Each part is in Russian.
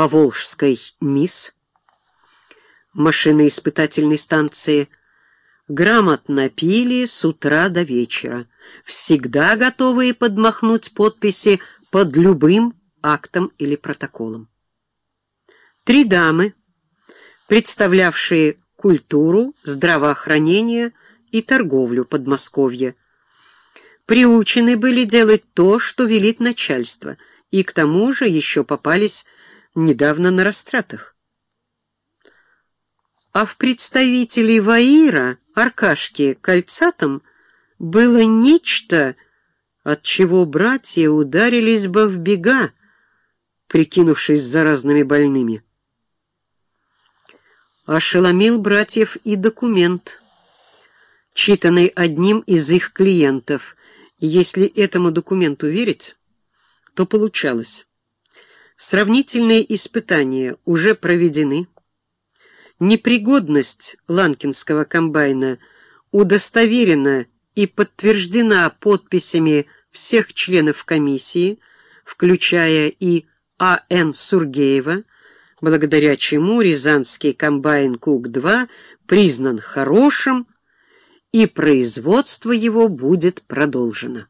Поволжской МИС, машиноиспытательной станции, грамотно пили с утра до вечера, всегда готовые подмахнуть подписи под любым актом или протоколом. Три дамы, представлявшие культуру, здравоохранение и торговлю Подмосковья, приучены были делать то, что велит начальство, и к тому же еще попались недавно на растратах. А в представителей Ваира, Аркашки Кольцатом, было нечто, от чего братья ударились бы в бега, прикинувшись заразными больными. Ошеломил братьев и документ, читанный одним из их клиентов, если этому документу верить, то получалось. Сравнительные испытания уже проведены, непригодность ланкинского комбайна удостоверена и подтверждена подписями всех членов комиссии, включая и А.Н. Сургеева, благодаря чему Рязанский комбайн КУК-2 признан хорошим, и производство его будет продолжено.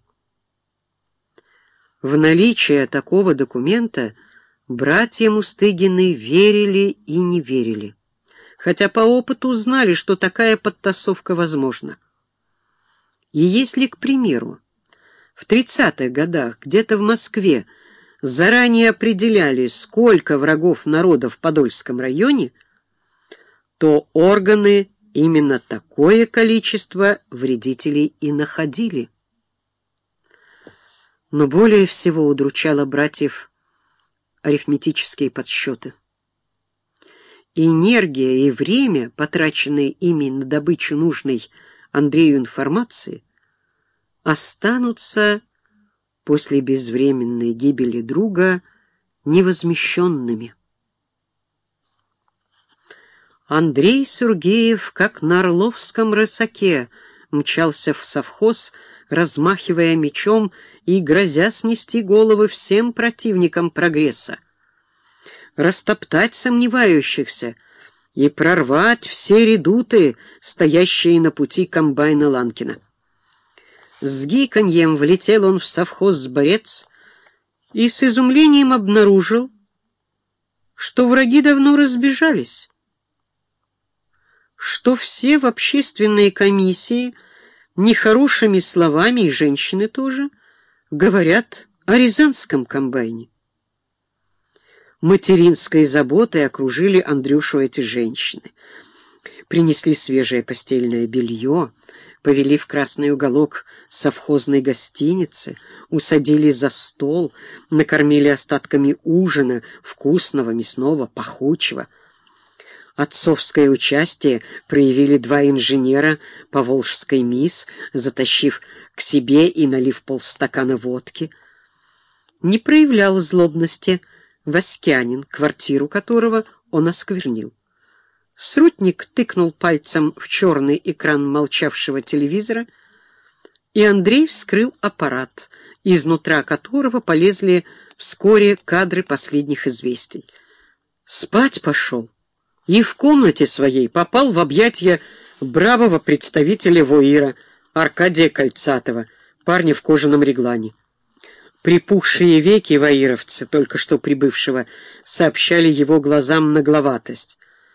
В наличие такого документа братья Мустыгины верили и не верили, хотя по опыту знали, что такая подтасовка возможна. И если, к примеру, в 30-х годах где-то в Москве заранее определяли, сколько врагов народа в Подольском районе, то органы именно такое количество вредителей и находили. Но более всего удручало братьев арифметические подсчеты. Энергия и время, потраченные ими на добычу нужной Андрею информации, останутся после безвременной гибели друга невозмещенными. Андрей Сургеев, как на орловском рысаке, мчался в совхоз, размахивая мечом и грозя снести головы всем противникам прогресса, растоптать сомневающихся и прорвать все редуты, стоящие на пути комбайна Ланкина. С гиканьем влетел он в совхоз-борец и с изумлением обнаружил, что враги давно разбежались, что все в общественной комиссии нехорошими словами, и женщины тоже, говорят о рязанском комбайне. Материнской заботой окружили Андрюшу эти женщины. Принесли свежее постельное белье, повели в красный уголок совхозной гостиницы, усадили за стол, накормили остатками ужина, вкусного, мясного, пахучего. Отцовское участие проявили два инженера по Волжской мисс, затащив к себе и налив полстакана водки. Не проявлял злобности Васькянин, квартиру которого он осквернил. Срутник тыкнул пальцем в черный экран молчавшего телевизора, и Андрей вскрыл аппарат, изнутра которого полезли вскоре кадры последних известий. Спать пошел и в комнате своей попал в объятия бравого представителя Воира Аркадия Кольцатова, парня в кожаном реглане. Припухшие веки воировца, только что прибывшего, сообщали его глазам нагловатость.